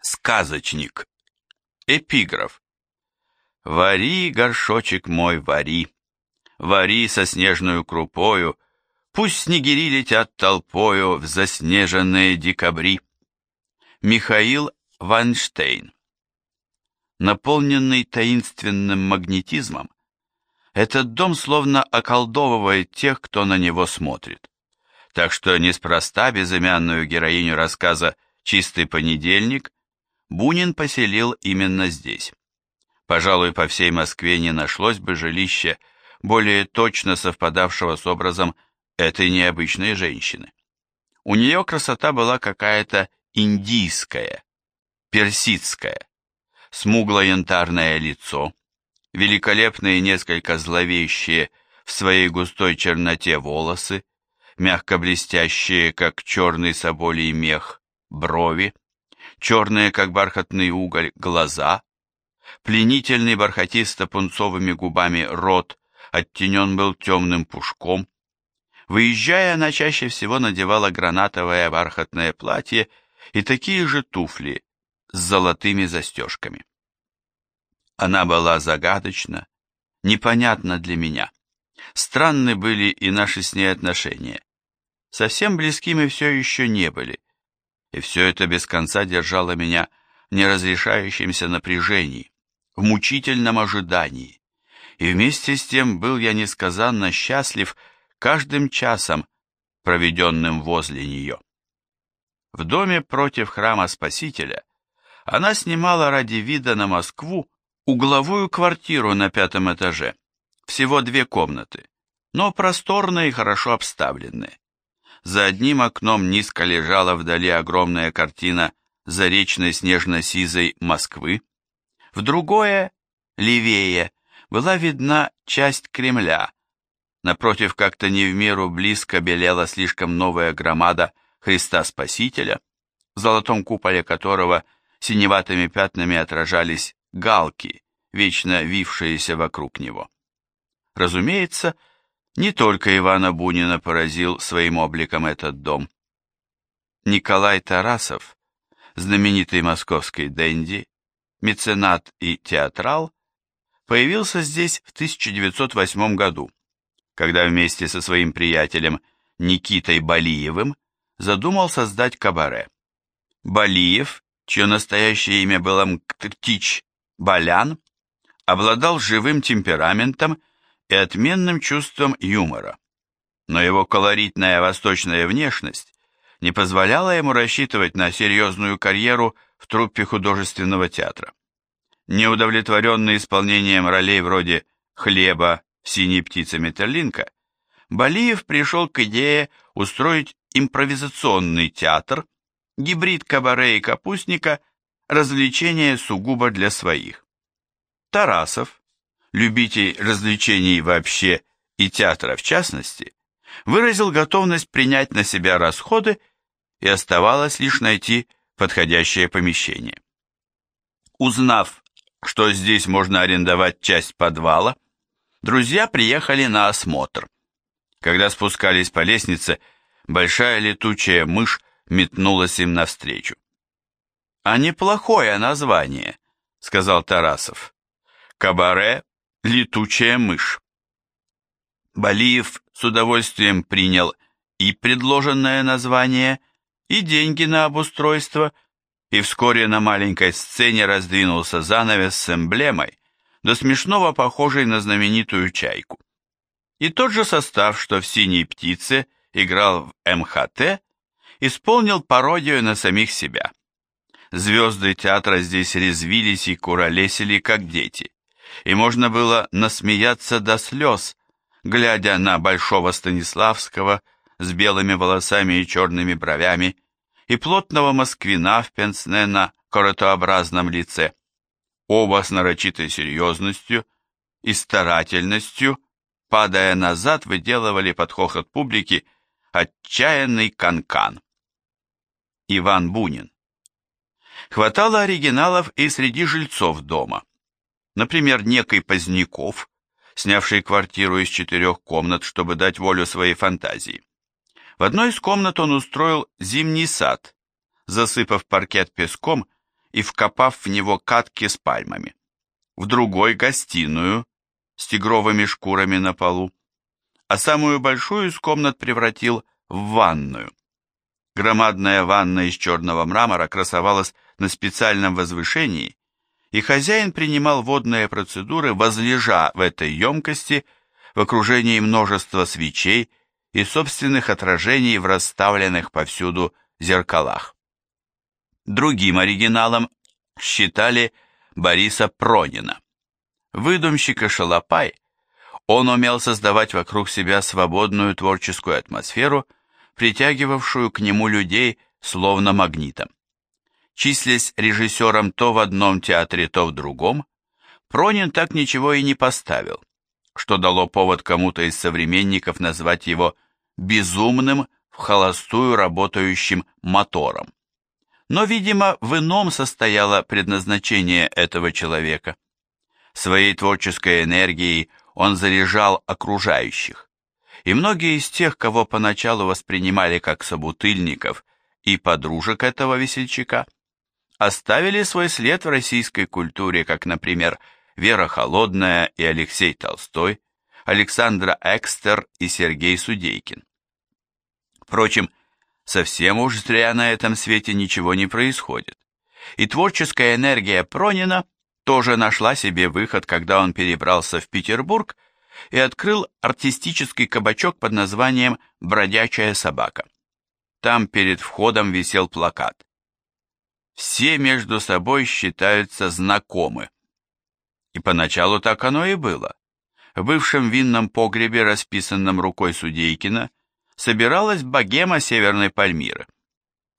Сказочник. Эпиграф. Вари, горшочек мой, вари, Вари со снежную крупою, Пусть снегири летят толпою В заснеженные декабри. Михаил Вайнштейн. Наполненный таинственным магнетизмом, этот дом словно околдовывает тех, кто на него смотрит. Так что неспроста безымянную героиню рассказа «Чистый понедельник» Бунин поселил именно здесь. Пожалуй, по всей Москве не нашлось бы жилища, более точно совпадавшего с образом этой необычной женщины. У нее красота была какая-то индийская, персидская, смугло-янтарное лицо, великолепные несколько зловещие в своей густой черноте волосы, мягко блестящие, как черный соболий мех, брови, черные, как бархатный уголь, глаза, пленительный бархатисто-пунцовыми губами рот оттенен был темным пушком. Выезжая, она чаще всего надевала гранатовое бархатное платье и такие же туфли с золотыми застежками. Она была загадочна, непонятна для меня. Странны были и наши с ней отношения. Совсем близкими все еще не были. И все это без конца держало меня в неразрешающемся напряжении, в мучительном ожидании. И вместе с тем был я несказанно счастлив каждым часом, проведенным возле нее. В доме против храма Спасителя она снимала ради вида на Москву угловую квартиру на пятом этаже, всего две комнаты, но просторные и хорошо обставленные. За одним окном низко лежала вдали огромная картина заречной снежно-сизой Москвы, в другое, левее, была видна часть Кремля, напротив как-то не в меру близко белела слишком новая громада Христа Спасителя, в золотом куполе которого синеватыми пятнами отражались галки, вечно вившиеся вокруг него. Разумеется, не только Ивана Бунина поразил своим обликом этот дом. Николай Тарасов, знаменитый московский денди, меценат и театрал, появился здесь в 1908 году, когда вместе со своим приятелем Никитой Балиевым задумал создать кабаре. Балиев, чье настоящее имя было Мктыч Балян, обладал живым темпераментом и отменным чувством юмора. Но его колоритная восточная внешность не позволяла ему рассчитывать на серьезную карьеру в труппе художественного театра. Неудовлетворенный исполнением ролей вроде «Хлеба» в «Синей птице Метерлинка», Балиев пришел к идее устроить импровизационный театр, гибрид кабаре и капустника, развлечение сугубо для своих. Тарасов, любитель развлечений вообще и театра в частности, выразил готовность принять на себя расходы и оставалось лишь найти подходящее помещение. Узнав, что здесь можно арендовать часть подвала, друзья приехали на осмотр. Когда спускались по лестнице, большая летучая мышь метнулась им навстречу. «А неплохое название», — сказал Тарасов. Кабаре «Летучая мышь». Балиев с удовольствием принял и предложенное название, и деньги на обустройство, и вскоре на маленькой сцене раздвинулся занавес с эмблемой, до смешного похожей на знаменитую чайку. И тот же состав, что в «Синей птице» играл в МХТ, исполнил пародию на самих себя. Звезды театра здесь резвились и куролесили, как дети и можно было насмеяться до слез, глядя на Большого Станиславского с белыми волосами и черными бровями и плотного москвина в пенсне на коротообразном лице. Оба с нарочитой серьезностью и старательностью, падая назад, выделывали под хохот публики отчаянный канкан. -кан. Иван Бунин. Хватало оригиналов и среди жильцов дома. Например, некий Поздняков, снявший квартиру из четырех комнат, чтобы дать волю своей фантазии. В одной из комнат он устроил зимний сад, засыпав паркет песком и вкопав в него катки с пальмами. В другой – гостиную с тигровыми шкурами на полу, а самую большую из комнат превратил в ванную. Громадная ванна из черного мрамора красовалась на специальном возвышении, и хозяин принимал водные процедуры, возлежа в этой емкости в окружении множества свечей и собственных отражений в расставленных повсюду зеркалах. Другим оригиналом считали Бориса Пронина. Выдумщик и шалопай, он умел создавать вокруг себя свободную творческую атмосферу, притягивавшую к нему людей словно магнитом. Числясь режиссером то в одном театре, то в другом, Пронин так ничего и не поставил, что дало повод кому-то из современников назвать его безумным в холостую работающим мотором. Но, видимо, в ином состояло предназначение этого человека. Своей творческой энергией он заряжал окружающих. И многие из тех, кого поначалу воспринимали как собутыльников и подружек этого весельчака, оставили свой след в российской культуре, как, например, Вера Холодная и Алексей Толстой, Александра Экстер и Сергей Судейкин. Впрочем, совсем уж зря на этом свете ничего не происходит. И творческая энергия Пронина тоже нашла себе выход, когда он перебрался в Петербург и открыл артистический кабачок под названием «Бродячая собака». Там перед входом висел плакат. Все между собой считаются знакомы. И поначалу так оно и было. В бывшем винном погребе, расписанном рукой Судейкина, собиралась богема Северной Пальмиры.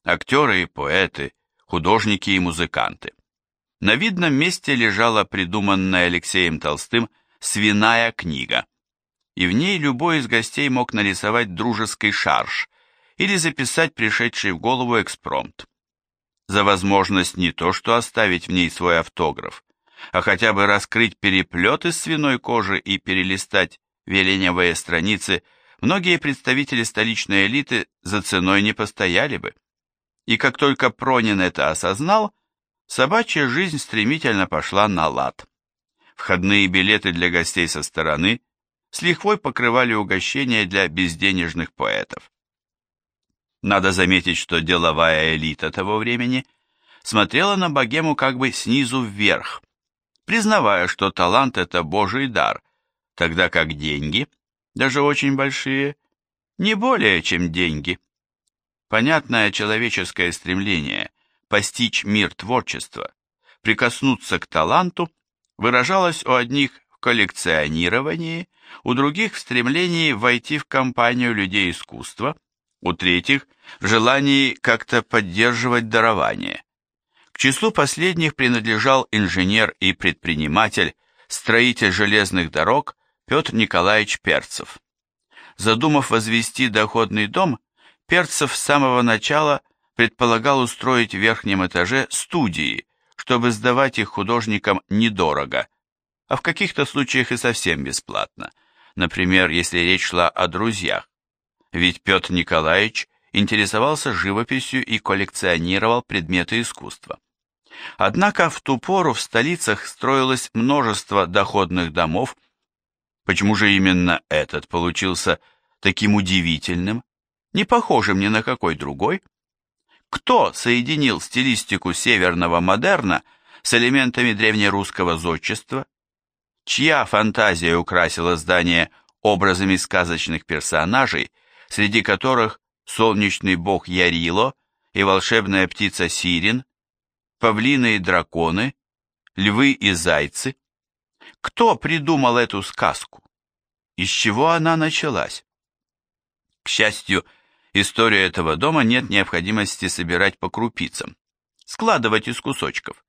Актеры и поэты, художники и музыканты. На видном месте лежала придуманная Алексеем Толстым свиная книга, и в ней любой из гостей мог нарисовать дружеский шарж или записать пришедший в голову экспромт. За возможность не то что оставить в ней свой автограф, а хотя бы раскрыть переплет из свиной кожи и перелистать веленевые страницы – многие представители столичной элиты за ценой не постояли бы. И как только Пронин это осознал, собачья жизнь стремительно пошла на лад. Входные билеты для гостей со стороны с лихвой покрывали угощения для безденежных поэтов. Надо заметить, что деловая элита того времени смотрела на богему как бы снизу вверх, признавая, что талант – это божий дар, тогда как деньги – даже очень большие, не более, чем деньги. Понятное человеческое стремление постичь мир творчества, прикоснуться к таланту, выражалось у одних в коллекционировании, у других в стремлении войти в компанию людей искусства, у третьих в желании как-то поддерживать дарование. К числу последних принадлежал инженер и предприниматель, строитель железных дорог Петр Николаевич Перцев. Задумав возвести доходный дом, Перцев с самого начала предполагал устроить в верхнем этаже студии, чтобы сдавать их художникам недорого, а в каких-то случаях и совсем бесплатно, например, если речь шла о друзьях. Ведь Петр Николаевич интересовался живописью и коллекционировал предметы искусства. Однако в ту пору в столицах строилось множество доходных домов, Почему же именно этот получился таким удивительным, не похожим ни на какой другой? Кто соединил стилистику северного модерна с элементами древнерусского зодчества? Чья фантазия украсила здание образами сказочных персонажей, среди которых солнечный бог Ярило и волшебная птица Сирин, павлины и драконы, львы и зайцы? Кто придумал эту сказку? Из чего она началась? К счастью, историю этого дома нет необходимости собирать по крупицам, складывать из кусочков.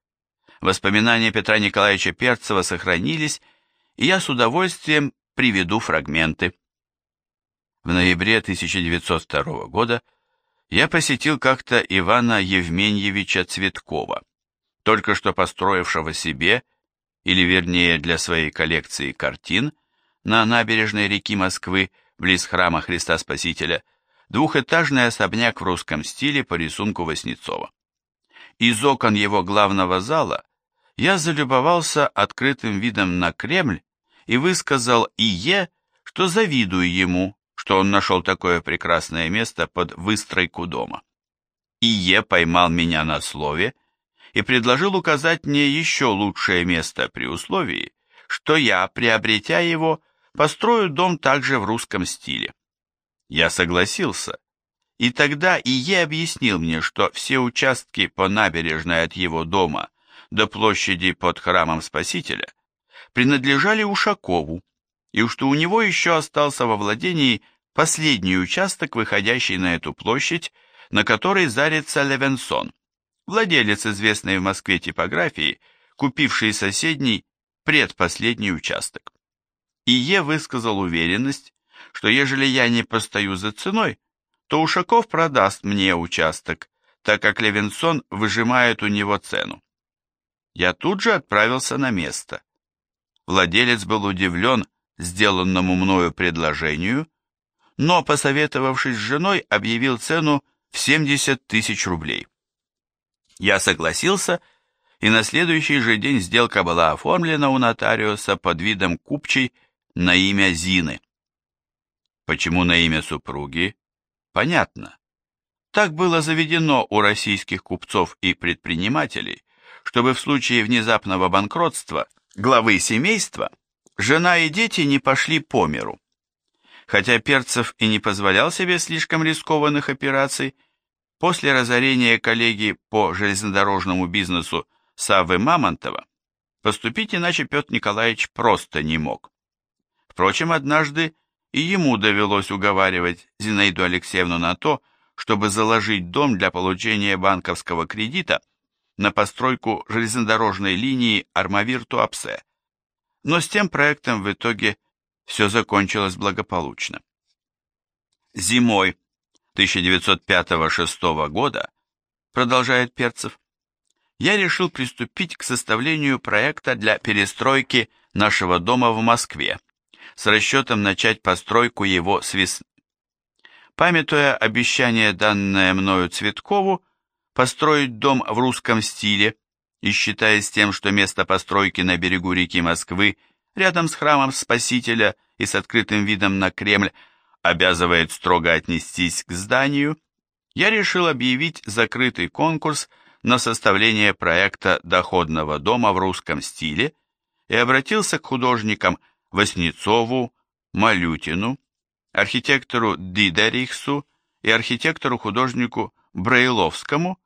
Воспоминания Петра Николаевича Перцева сохранились, и я с удовольствием приведу фрагменты. В ноябре 1902 года я посетил как-то Ивана Евменьевича Цветкова, только что построившего себе или вернее для своей коллекции картин, на набережной реки Москвы, близ храма Христа Спасителя, двухэтажный особняк в русском стиле по рисунку Васнецова. из окон его главного зала я залюбовался открытым видом на Кремль и высказал Ие, что завидую ему, что он нашел такое прекрасное место под выстройку дома. Ие поймал меня на слове и предложил указать мне еще лучшее место при условии, что я, приобретя его, построю дом также в русском стиле. Я согласился, и тогда Ие объяснил мне, что все участки по набережной от его дома до площади под храмом Спасителя принадлежали Ушакову, и что у него еще остался во владении последний участок, выходящий на эту площадь, на которой зарится Левенсон, владелец известной в Москве типографии, купивший соседний предпоследний участок. Ие высказал уверенность, что ежели я не постою за ценой, то Ушаков продаст мне участок, так как Левинсон выжимает у него цену. Я тут же отправился на место. Владелец был удивлен сделанному мною предложению, но, посоветовавшись с женой, объявил цену в 70 тысяч рублей. Я согласился, и на следующий же день сделка была оформлена у нотариуса под видом купчей на имя Зины. Почему на имя супруги? Понятно. Так было заведено у российских купцов и предпринимателей, чтобы в случае внезапного банкротства главы семейства жена и дети не пошли по миру. Хотя Перцев и не позволял себе слишком рискованных операций, после разорения коллеги по железнодорожному бизнесу Саввы Мамонтова поступить иначе Петр Николаевич просто не мог. Впрочем, однажды и ему довелось уговаривать Зинаиду Алексеевну на то, чтобы заложить дом для получения банковского кредита на постройку железнодорожной линии Армавир-Туапсе. Но с тем проектом в итоге все закончилось благополучно. Зимой 1905-6 года, продолжает Перцев, я решил приступить к составлению проекта для перестройки нашего дома в Москве, с расчетом начать постройку его с весны. Памятуя обещание, данное мною Цветкову, построить дом в русском стиле, и считаясь тем, что место постройки на берегу реки Москвы, рядом с храмом Спасителя и с открытым видом на Кремль, обязывает строго отнестись к зданию, я решил объявить закрытый конкурс на составление проекта доходного дома в русском стиле и обратился к художникам Васнецову, Малютину, архитектору Дидерихсу и архитектору-художнику Брейловскому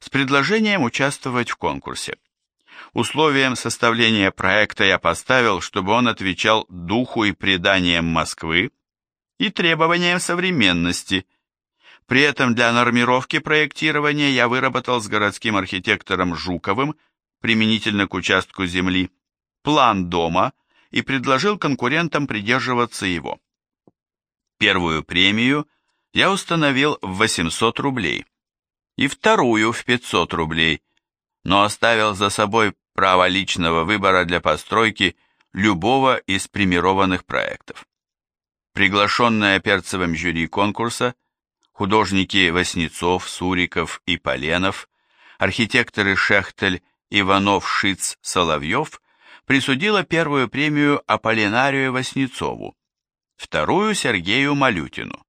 с предложением участвовать в конкурсе. Условием составления проекта я поставил, чтобы он отвечал духу и преданиям Москвы и требованиям современности. При этом для нормировки проектирования я выработал с городским архитектором Жуковым, применительно к участку земли, план дома – и предложил конкурентам придерживаться его. Первую премию я установил в 800 рублей и вторую в 500 рублей, но оставил за собой право личного выбора для постройки любого из премированных проектов. Приглашенные Перцевым жюри конкурса, художники Васнецов, Суриков и Поленов, архитекторы Шехтель, Иванов, Шиц, Соловьев присудила первую премию Аполлинарию Васнецову, вторую Сергею Малютину.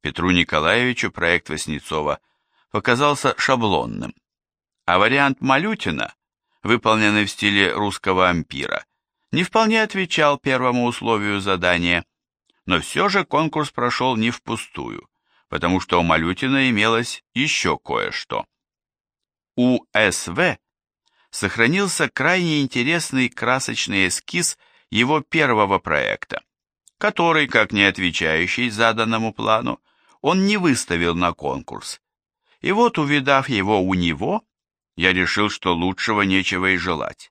Петру Николаевичу проект Васнецова показался шаблонным, а вариант Малютина, выполненный в стиле русского ампира, не вполне отвечал первому условию задания, но все же конкурс прошел не впустую, потому что у Малютина имелось еще кое-что. У СВ сохранился крайне интересный красочный эскиз его первого проекта, который, как не отвечающий заданному плану, он не выставил на конкурс. И вот, увидав его у него, я решил, что лучшего нечего и желать.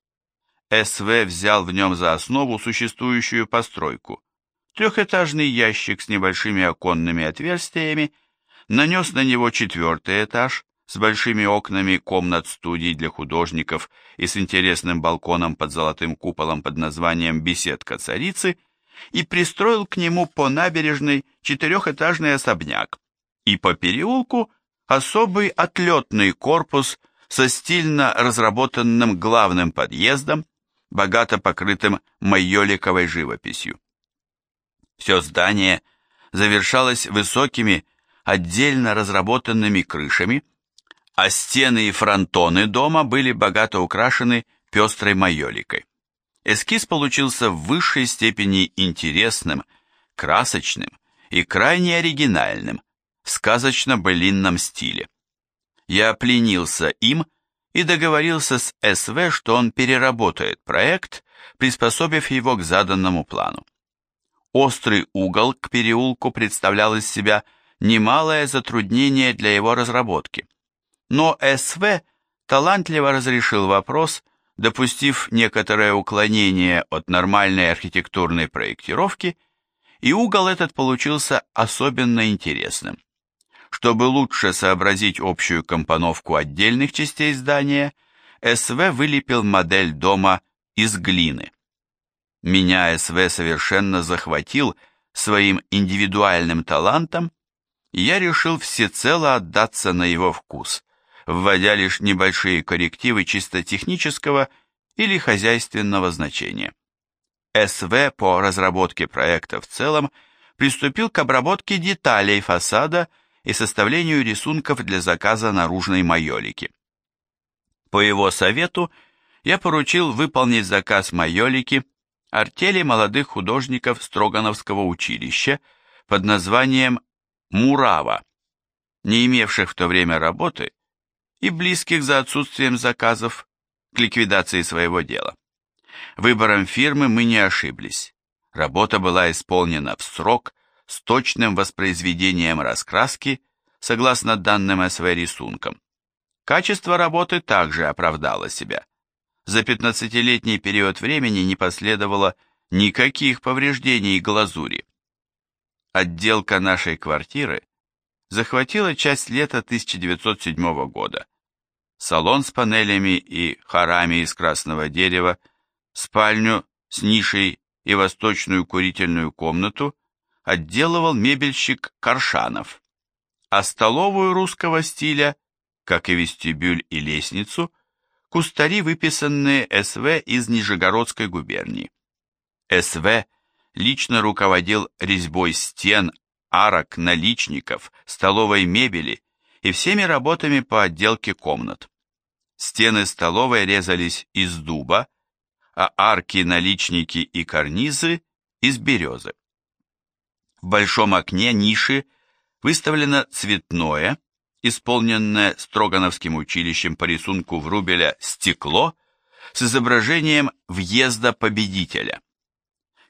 СВ взял в нем за основу существующую постройку. Трехэтажный ящик с небольшими оконными отверстиями, нанес на него четвертый этаж, с большими окнами комнат-студий для художников и с интересным балконом под золотым куполом под названием «Беседка царицы» и пристроил к нему по набережной четырехэтажный особняк и по переулку особый отлетный корпус со стильно разработанным главным подъездом, богато покрытым майоликовой живописью. Все здание завершалось высокими, отдельно разработанными крышами, а стены и фронтоны дома были богато украшены пестрой майоликой. Эскиз получился в высшей степени интересным, красочным и крайне оригинальным, в сказочно-былинном стиле. Я пленился им и договорился с СВ, что он переработает проект, приспособив его к заданному плану. Острый угол к переулку представлял из себя немалое затруднение для его разработки. Но СВ талантливо разрешил вопрос, допустив некоторое уклонение от нормальной архитектурной проектировки, и угол этот получился особенно интересным. Чтобы лучше сообразить общую компоновку отдельных частей здания, СВ вылепил модель дома из глины. Меня СВ совершенно захватил своим индивидуальным талантом, и я решил всецело отдаться на его вкус, вводя лишь небольшие коррективы чисто технического или хозяйственного значения. СВ по разработке проекта в целом приступил к обработке деталей фасада и составлению рисунков для заказа наружной майолики. По его совету я поручил выполнить заказ майолики артели молодых художников Строгановского училища под названием «Мурава», не имевших в то время работы и близких за отсутствием заказов к ликвидации своего дела. Выбором фирмы мы не ошиблись. Работа была исполнена в срок с точным воспроизведением раскраски, согласно данным СВ рисункам. Качество работы также оправдало себя. За 15-летний период времени не последовало никаких повреждений глазури. Отделка нашей квартиры захватила часть лета 1907 года. Салон с панелями и хорами из красного дерева, спальню с нишей и восточную курительную комнату отделывал мебельщик Каршанов, а столовую русского стиля, как и вестибюль и лестницу, кустари, выписанные СВ из Нижегородской губернии. СВ лично руководил резьбой стен, арок, наличников, столовой мебели и всеми работами по отделке комнат. Стены столовой резались из дуба, а арки, наличники и карнизы из березы. В большом окне ниши выставлено цветное, исполненное Строгановским училищем по рисунку Врубеля «Стекло» с изображением въезда победителя.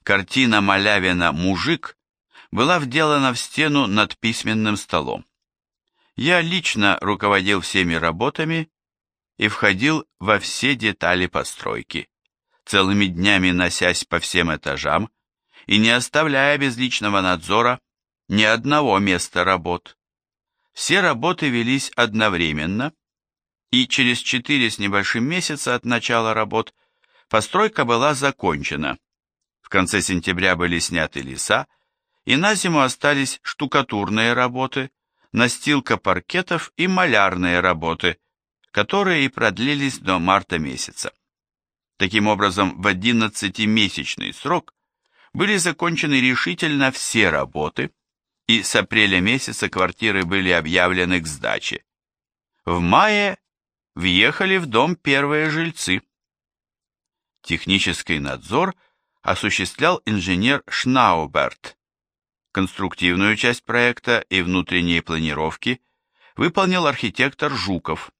Картина Малявина «Мужик» была вделана в стену над письменным столом. Я лично руководил всеми работами и входил во все детали постройки, целыми днями носясь по всем этажам, и не оставляя без личного надзора ни одного места работ. Все работы велись одновременно, и через четыре с небольшим месяца от начала работ постройка была закончена. В конце сентября были сняты леса, и на зиму остались штукатурные работы, настилка паркетов и малярные работы, которые и продлились до марта месяца. Таким образом, в 11-месячный срок были закончены решительно все работы, и с апреля месяца квартиры были объявлены к сдаче. В мае въехали в дом первые жильцы. Технический надзор осуществлял инженер Шнауберт. Конструктивную часть проекта и внутренние планировки выполнил архитектор Жуков,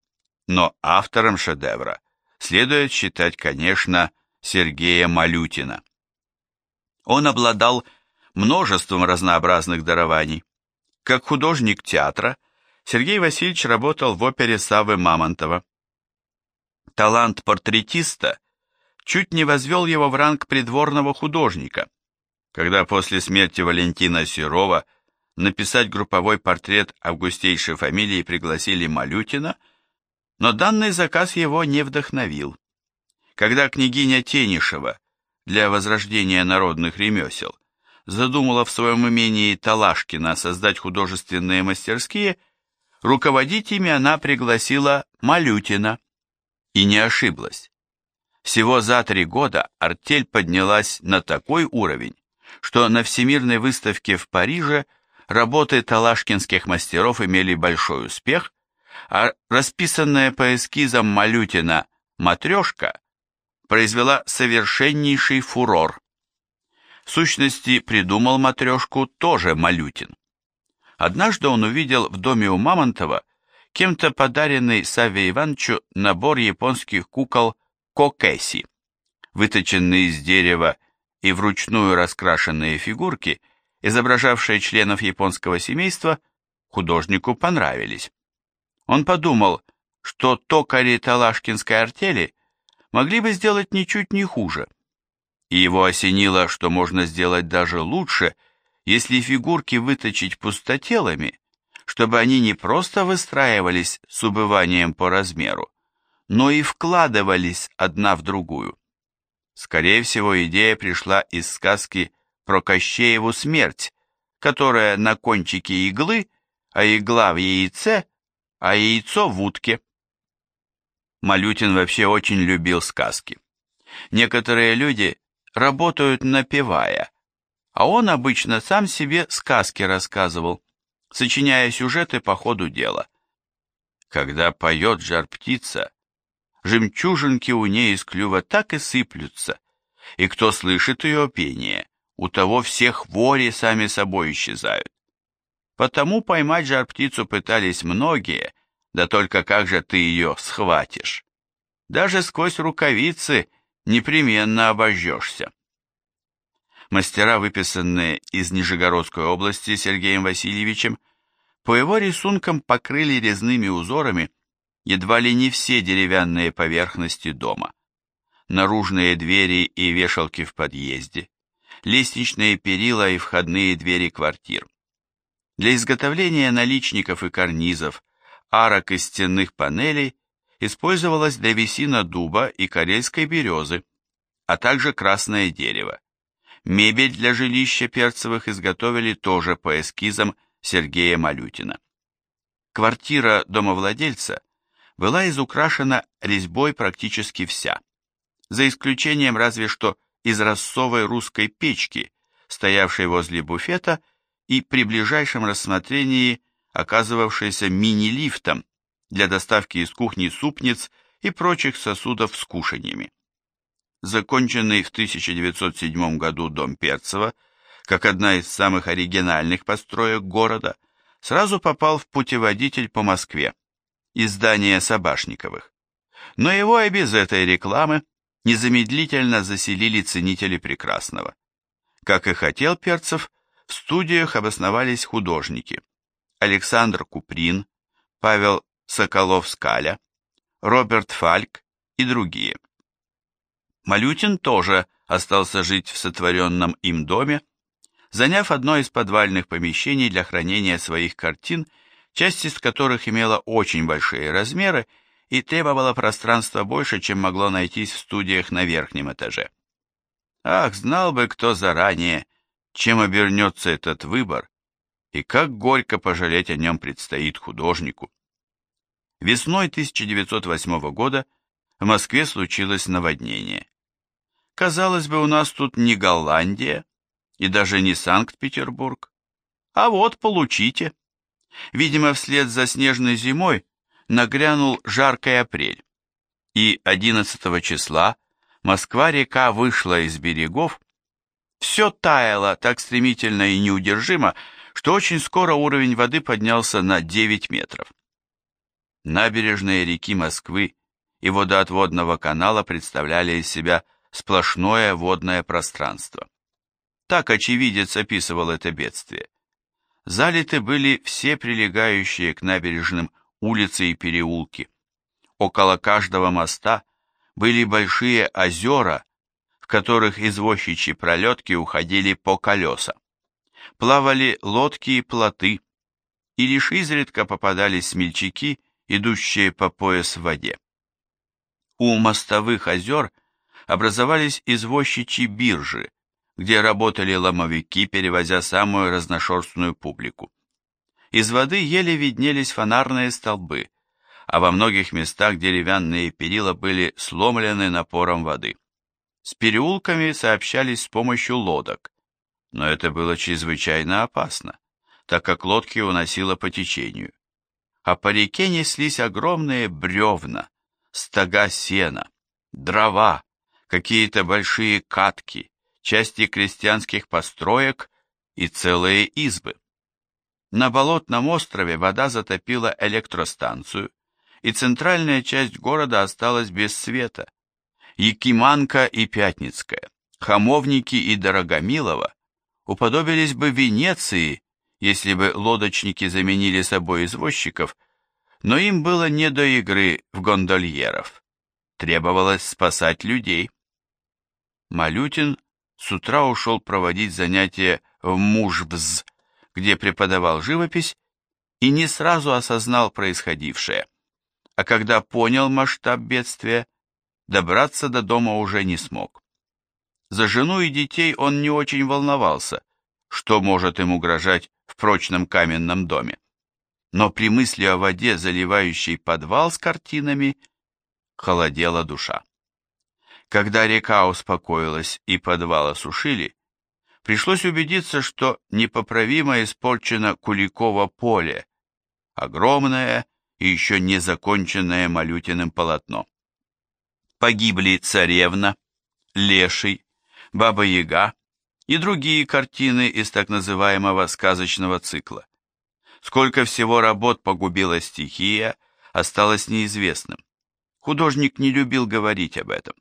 но автором шедевра следует считать, конечно, Сергея Малютина. Он обладал множеством разнообразных дарований. Как художник театра, Сергей Васильевич работал в опере Савы Мамонтова. Талант портретиста чуть не возвел его в ранг придворного художника, когда после смерти Валентина Серова написать групповой портрет августейшей фамилии пригласили Малютина, но данный заказ его не вдохновил. Когда княгиня Тенишева для возрождения народных ремесел, задумала в своем имении Талашкина создать художественные мастерские, Руководить ими она пригласила Малютина. И не ошиблась. Всего за три года артель поднялась на такой уровень, что на Всемирной выставке в Париже работы талашкинских мастеров имели большой успех, а расписанная по эскизам Малютина «Матрешка» произвела совершеннейший фурор. В сущности, придумал матрешку тоже Малютин. Однажды он увидел в доме у Мамонтова кем-то подаренный Саве Ивановичу набор японских кукол кокеси, выточенные из дерева и вручную раскрашенные фигурки, изображавшие членов японского семейства, художнику понравились. Он подумал, что токари Талашкинской артели могли бы сделать ничуть не хуже. И его осенило, что можно сделать даже лучше – если фигурки выточить пустотелами, чтобы они не просто выстраивались с убыванием по размеру, но и вкладывались одна в другую. Скорее всего, идея пришла из сказки про Кощееву смерть, которая на кончике иглы, а игла в яйце, а яйцо в утке. Малютин вообще очень любил сказки. Некоторые люди работают напевая, а он обычно сам себе сказки рассказывал, сочиняя сюжеты по ходу дела. Когда поет жар-птица, жемчужинки у ней из клюва так и сыплются, и кто слышит ее пение, у того все хвори сами собой исчезают. Потому поймать жар-птицу пытались многие, да только как же ты ее схватишь? Даже сквозь рукавицы непременно обожжешься мастера, выписанные из Нижегородской области Сергеем Васильевичем, по его рисункам покрыли резными узорами едва ли не все деревянные поверхности дома. Наружные двери и вешалки в подъезде, лестничные перила и входные двери квартир. Для изготовления наличников и карнизов, арок и стенных панелей использовалась древесина дуба и карельской березы, а также красное дерево. Мебель для жилища Перцевых изготовили тоже по эскизам Сергея Малютина. Квартира домовладельца была изукрашена резьбой практически вся, за исключением разве что из рассовой русской печки, стоявшей возле буфета и при ближайшем рассмотрении оказывавшейся мини-лифтом для доставки из кухни супниц и прочих сосудов с кушаньями законченный в 1907 году дом Перцева, как одна из самых оригинальных построек города, сразу попал в путеводитель по Москве, издание Собашниковых. Но его и без этой рекламы незамедлительно заселили ценители прекрасного. Как и хотел Перцев, в студиях обосновались художники Александр Куприн, Павел Соколов-Скаля, Роберт Фальк и другие. Малютин тоже остался жить в сотворенном им доме, заняв одно из подвальных помещений для хранения своих картин, часть из которых имела очень большие размеры и требовала пространства больше, чем могло найтись в студиях на верхнем этаже. Ах, знал бы кто заранее, чем обернется этот выбор, и как горько пожалеть о нем предстоит художнику. Весной 1908 года в Москве случилось наводнение. Казалось бы, у нас тут не Голландия и даже не Санкт-Петербург. А вот, получите. Видимо, вслед за снежной зимой нагрянул жаркий апрель. И 11 числа Москва-река вышла из берегов. Все таяло так стремительно и неудержимо, что очень скоро уровень воды поднялся на 9 метров. Набережные реки Москвы и водоотводного канала представляли из себя сплошное водное пространство. Так очевидец описывал это бедствие. Залиты были все прилегающие к набережным улицы и переулки. Около каждого моста были большие озера, в которых извозчичьи пролетки уходили по колеса. Плавали лодки и плоты, и лишь изредка попадались смельчаки, идущие по пояс в воде. У мостовых озер образовались извозчичьи биржи, где работали ломовики, перевозя самую разношерстную публику. Из воды еле виднелись фонарные столбы, а во многих местах деревянные перила были сломлены напором воды. С переулками сообщались с помощью лодок, но это было чрезвычайно опасно, так как лодки уносило по течению. А по реке неслись огромные бревна, стога сена, дрова, какие-то большие катки, части крестьянских построек и целые избы. На болотном острове вода затопила электростанцию, и центральная часть города осталась без света. Якиманка и Пятницкая, Хамовники и Дорогомилово уподобились бы Венеции, если бы лодочники заменили собой извозчиков, но им было не до игры в гондольеров. Требовалось спасать людей. Малютин с утра ушел проводить занятия в Мужбз, где преподавал живопись, и не сразу осознал происходившее. А когда понял масштаб бедствия, добраться до дома уже не смог. За жену и детей он не очень волновался, что может им угрожать в прочном каменном доме. Но при мысли о воде, заливающей подвал с картинами, холодела душа. Когда река успокоилась и подвал осушили, пришлось убедиться, что непоправимо испорчено Куликово поле, огромное и еще не законченное Малютиным полотно. Погибли царевна, леший, баба-яга и другие картины из так называемого сказочного цикла. Сколько всего работ погубила стихия, осталось неизвестным. Художник не любил говорить об этом.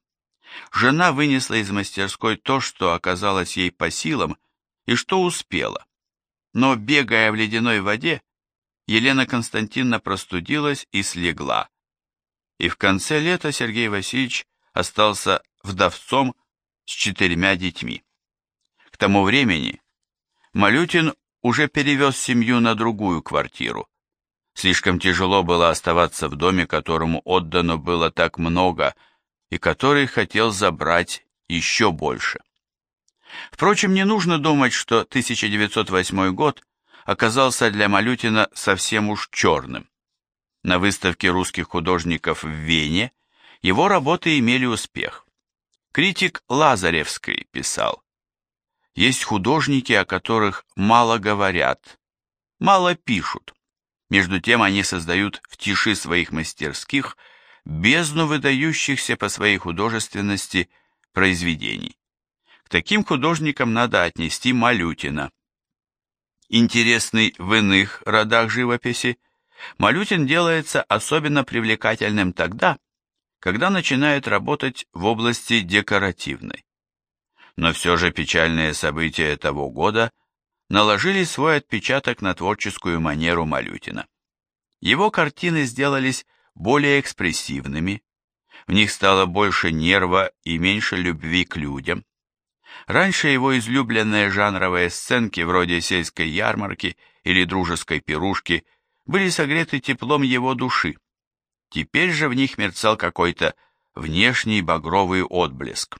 Жена вынесла из мастерской то, что оказалось ей по силам и что успела. Но, бегая в ледяной воде, Елена Константиновна простудилась и слегла. И в конце лета Сергей Васильевич остался вдовцом с четырьмя детьми. К тому времени Малютин уже перевез семью на другую квартиру. Слишком тяжело было оставаться в доме, которому отдано было так много, и который хотел забрать еще больше. Впрочем, не нужно думать, что 1908 год оказался для Малютина совсем уж черным. На выставке русских художников в Вене его работы имели успех. Критик Лазаревский писал, «Есть художники, о которых мало говорят, мало пишут. Между тем они создают в тиши своих мастерских бездну выдающихся по своей художественности произведений. К таким художникам надо отнести Малютина. Интересный в иных родах живописи, Малютин делается особенно привлекательным тогда, когда начинает работать в области декоративной. Но все же печальные события того года наложили свой отпечаток на творческую манеру Малютина. Его картины сделались более экспрессивными, в них стало больше нерва и меньше любви к людям. Раньше его излюбленные жанровые сценки вроде сельской ярмарки или дружеской пирушки были согреты теплом его души. Теперь же в них мерцал какой-то внешний багровый отблеск.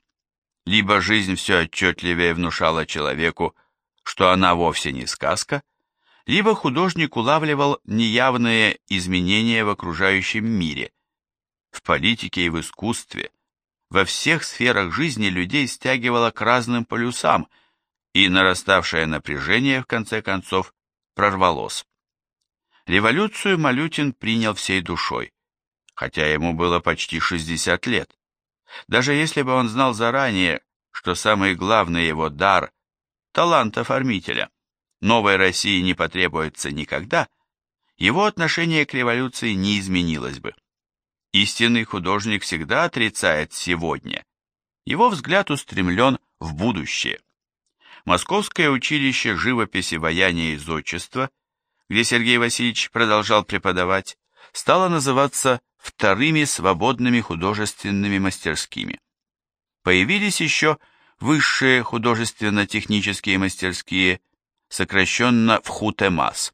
Либо жизнь все отчетливее внушала человеку, что она вовсе не сказка, либо художник улавливал неявные изменения в окружающем мире, в политике и в искусстве, во всех сферах жизни людей стягивало к разным полюсам, и нараставшее напряжение, в конце концов, прорвалось. Революцию Малютин принял всей душой, хотя ему было почти 60 лет. Даже если бы он знал заранее, что самый главный его дар – талант оформителя – новой России не потребуется никогда, его отношение к революции не изменилось бы. Истинный художник всегда отрицает сегодня. Его взгляд устремлен в будущее. Московское училище живописи, ваяния и зодчества, где Сергей Васильевич продолжал преподавать, стало называться вторыми свободными художественными мастерскими. Появились еще высшие художественно-технические мастерские сокращенно в хутемас.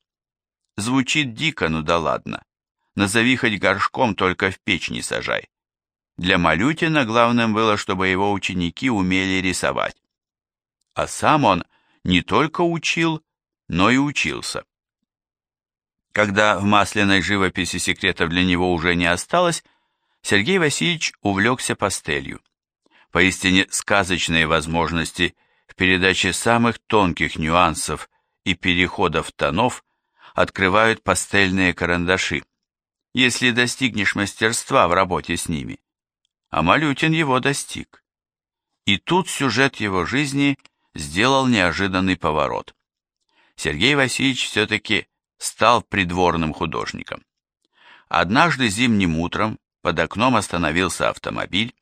Звучит дико, ну да ладно. Назови хоть горшком, только в печь не сажай. Для Малютина главным было, чтобы его ученики умели рисовать. А сам он не только учил, но и учился. Когда в масляной живописи секретов для него уже не осталось, Сергей Васильевич увлекся пастелью. Поистине сказочные возможности в передаче самых тонких нюансов и переходов тонов открывают пастельные карандаши, если достигнешь мастерства в работе с ними. А Малютин его достиг. И тут сюжет его жизни сделал неожиданный поворот. Сергей Васильевич все-таки стал придворным художником. Однажды зимним утром под окном остановился автомобиль,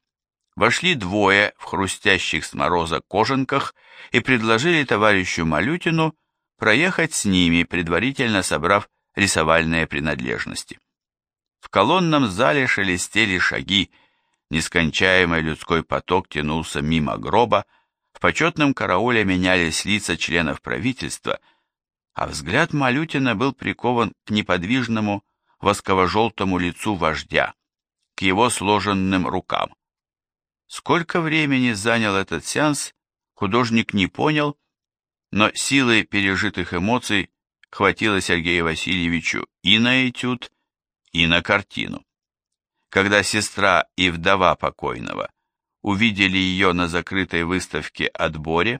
вошли двое в хрустящих с мороза кожанках и предложили товарищу Малютину проехать с ними, предварительно собрав рисовальные принадлежности. В колонном зале шелестели шаги, нескончаемый людской поток тянулся мимо гроба, в почетном карауле менялись лица членов правительства – а взгляд Малютина был прикован к неподвижному восково-желтому лицу вождя, к его сложенным рукам. Сколько времени занял этот сеанс, художник не понял, но силы пережитых эмоций хватило Сергею Васильевичу и на этюд, и на картину. Когда сестра и вдова покойного увидели ее на закрытой выставке «Отборе»,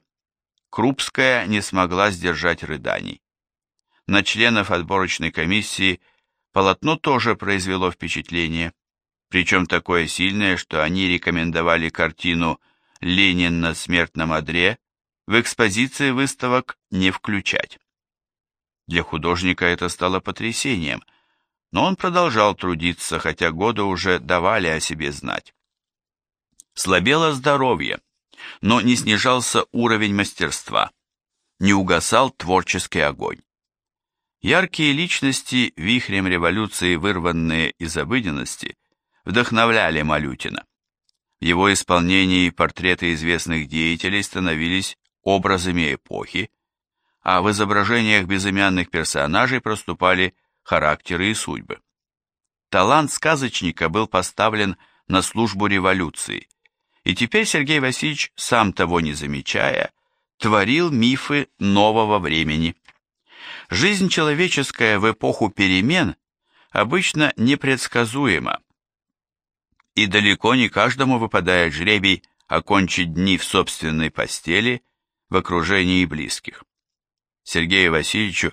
Крупская не смогла сдержать рыданий. На членов отборочной комиссии полотно тоже произвело впечатление, причем такое сильное, что они рекомендовали картину «Ленин на смертном одре» в экспозиции выставок не включать. Для художника это стало потрясением, но он продолжал трудиться, хотя годы уже давали о себе знать. Слабело здоровье, но не снижался уровень мастерства, не угасал творческий огонь. Яркие личности, вихрем революции вырванные из обыденности, вдохновляли Малютина. В его исполнении портреты известных деятелей становились образами эпохи, а в изображениях безымянных персонажей проступали характеры и судьбы. Талант сказочника был поставлен на службу революции, и теперь Сергей Васильевич, сам того не замечая, творил мифы нового времени. Жизнь человеческая в эпоху перемен обычно непредсказуема, и далеко не каждому выпадает жребий окончить дни в собственной постели в окружении близких. Сергею Васильевичу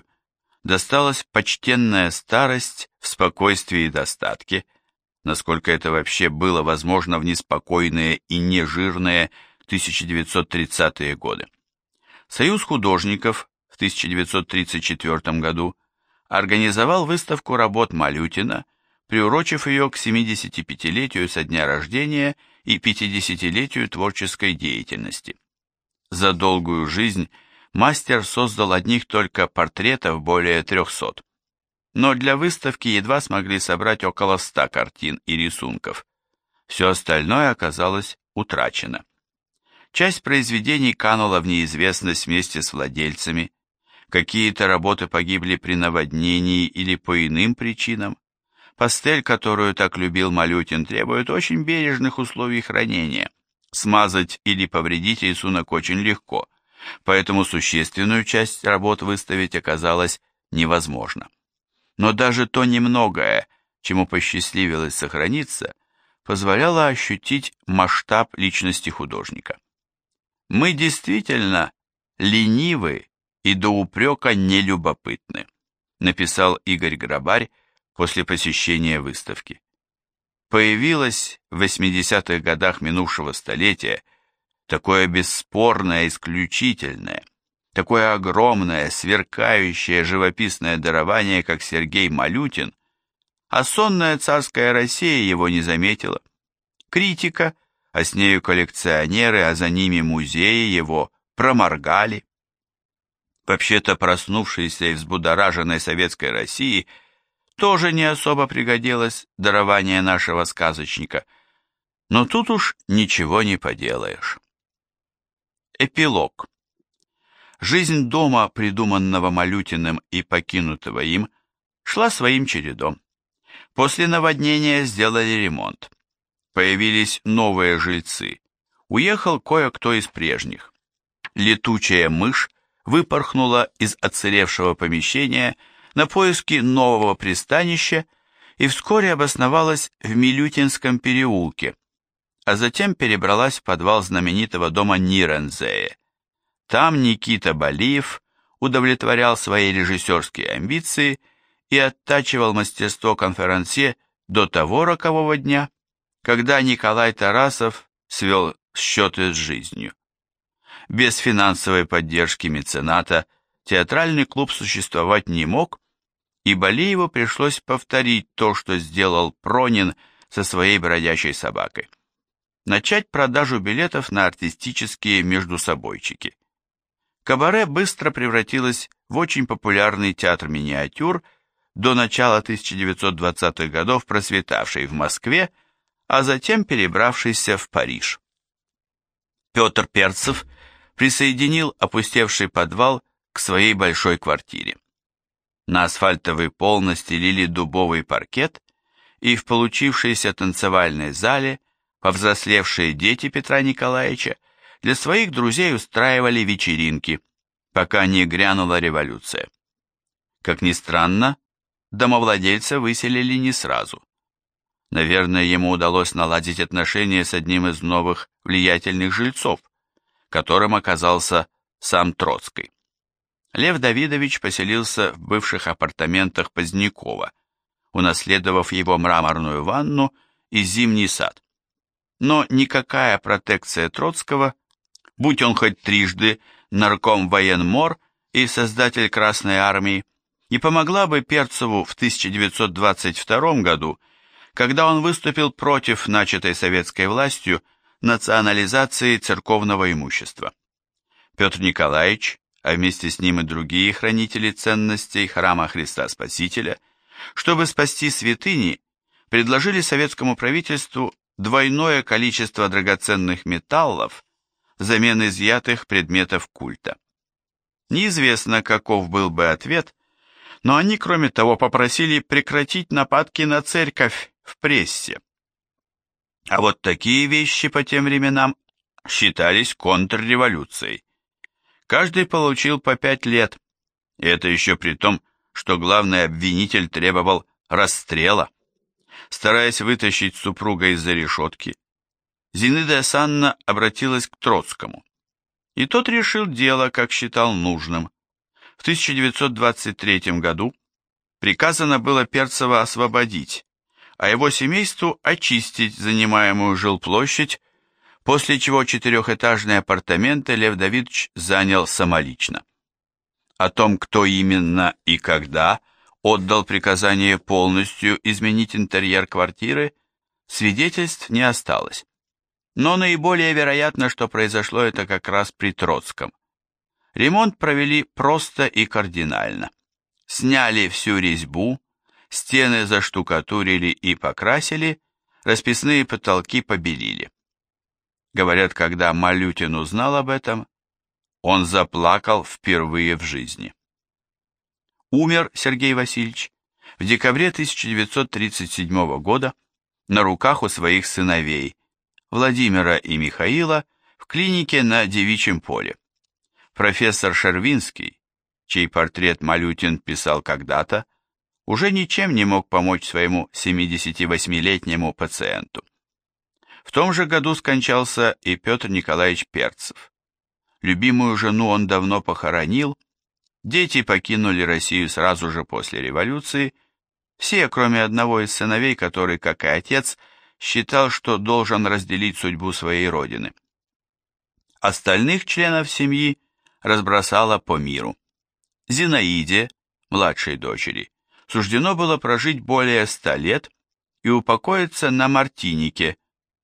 досталась почтенная старость в спокойствии и достатке, насколько это вообще было возможно в неспокойные и нежирные 1930-е годы. Союз художников в 1934 году организовал выставку работ Малютина, приурочив ее к 75-летию со дня рождения и 50-летию творческой деятельности. За долгую жизнь мастер создал одних только портретов более 300. Но для выставки едва смогли собрать около 100 картин и рисунков. Все остальное оказалось утрачено. Часть произведений канула в неизвестность вместе с владельцами, Какие-то работы погибли при наводнении или по иным причинам. Пастель, которую так любил Малютин, требует очень бережных условий хранения. Смазать или повредить рисунок очень легко, поэтому существенную часть работ выставить оказалось невозможно. Но даже то немногое, чему посчастливилось сохраниться, позволяло ощутить масштаб личности художника. Мы действительно ленивы и до упрека нелюбопытны, написал Игорь Грабарь после посещения выставки. Появилось в 80-х годах минувшего столетия такое бесспорное, исключительное, такое огромное, сверкающее живописное дарование, как Сергей Малютин, а сонная царская Россия его не заметила. Критика, а с нею коллекционеры, а за ними музеи его проморгали. Вообще-то проснувшейся и взбудораженной советской России тоже не особо пригодилось дарование нашего сказочника, но тут уж ничего не поделаешь. Эпилог. Жизнь дома, придуманного Малютиным и покинутого им, шла своим чередом. После наводнения сделали ремонт. Появились новые жильцы. Уехал кое-кто из прежних. Летучая мышь выпорхнула из отсыревшего помещения, на поиски нового пристанища и вскоре обосновалась в Милютинском переулке, а затем перебралась в подвал знаменитого дома Нирензее. Там Никита Балиев удовлетворял свои режиссерские амбиции и оттачивал мастерство конферансье до того рокового дня, когда Николай Тарасов свел счеты с жизнью. Без финансовой поддержки мецената театральный клуб существовать не мог, и Балиеву пришлось повторить то, что сделал Пронин со своей бродячей собакой. Начать продажу билетов на артистические междусобойчики. Кабаре быстро превратилось в очень популярный театр миниатюр, до начала 1920-х годов процветавший в Москве, а затем перебравшийся в Париж. Петр Перцев присоединил опустевший подвал к своей большой квартире. На асфальтовый пол настелили дубовый паркет, и в получившейся танцевальной зале повзрослевшие дети Петра Николаевича для своих друзей устраивали вечеринки, пока не грянула революция. Как ни странно, домовладельца выселили не сразу. Наверное, ему удалось наладить отношения с одним из новых влиятельных жильцов, которым оказался сам Троцкий. Лев Давидович поселился в бывших апартаментах Позднякова, унаследовав его мраморную ванну и зимний сад. Но никакая протекция Троцкого, будь он хоть трижды нарком военмор и создатель Красной Армии, не помогла бы Перцеву в 1922 году, когда он выступил против начатой советской властью национализации церковного имущества. Петр Николаевич а вместе с ним и другие хранители ценностей храма Христа Спасителя, чтобы спасти святыни, предложили советскому правительству двойное количество драгоценных металлов взамен изъятых предметов культа. Неизвестно, каков был бы ответ, но они, кроме того, попросили прекратить нападки на церковь в прессе. А вот такие вещи по тем временам считались контрреволюцией. Каждый получил по пять лет, и это еще при том, что главный обвинитель требовал расстрела. Стараясь вытащить супруга из-за решетки, Зинаида Санна обратилась к Троцкому. И тот решил дело, как считал нужным. В 1923 году приказано было Перцева освободить, а его семейству очистить занимаемую жилплощадь после чего четырехэтажные апартаменты Лев Давидович занял самолично. О том, кто именно и когда отдал приказание полностью изменить интерьер квартиры, свидетельств не осталось. Но наиболее вероятно, что произошло это как раз при Троцком. Ремонт провели просто и кардинально. Сняли всю резьбу, стены заштукатурили и покрасили, расписные потолки побелили. Говорят, когда Малютин узнал об этом, он заплакал впервые в жизни. Умер Сергей Васильевич в декабре 1937 года на руках у своих сыновей, Владимира и Михаила, в клинике на Девичьем поле. Профессор Шервинский, чей портрет Малютин писал когда-то, уже ничем не мог помочь своему 78-летнему пациенту. В том же году скончался и Петр Николаевич Перцев. Любимую жену он давно похоронил, дети покинули Россию сразу же после революции, все, кроме одного из сыновей, который, как и отец, считал, что должен разделить судьбу своей родины. Остальных членов семьи разбросало по миру. Зинаиде, младшей дочери, суждено было прожить более ста лет и упокоиться на Мартинике,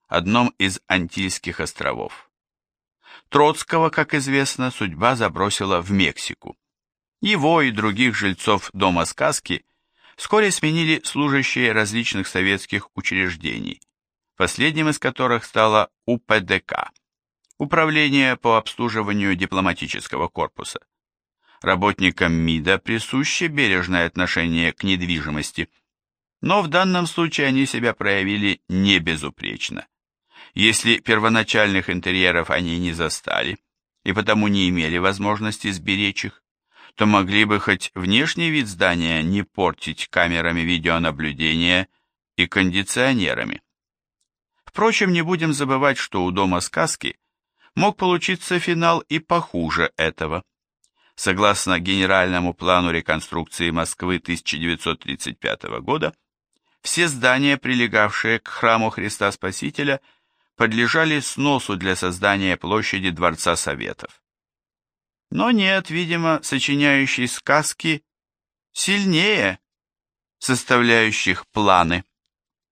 одном из Антильских островов. Троцкого, как известно, судьба забросила в Мексику. Его и других жильцов дома сказки вскоре сменили служащие различных советских учреждений, последним из которых стало УПДК – Управление по обслуживанию дипломатического корпуса. Работникам МИДа присуще бережное отношение к недвижимости, но в данном случае они себя проявили не безупречно. Если первоначальных интерьеров они не застали и потому не имели возможности сберечь их, то могли бы хоть внешний вид здания не портить камерами видеонаблюдения и кондиционерами. Впрочем, не будем забывать, что у Дома сказки мог получиться финал и похуже этого. Согласно генеральному плану реконструкции Москвы 1935 года, все здания, прилегавшие к храму Христа Спасителя, подлежали сносу для создания площади Дворца Советов. Но нет, видимо, сочиняющий сказки сильнее составляющих планы.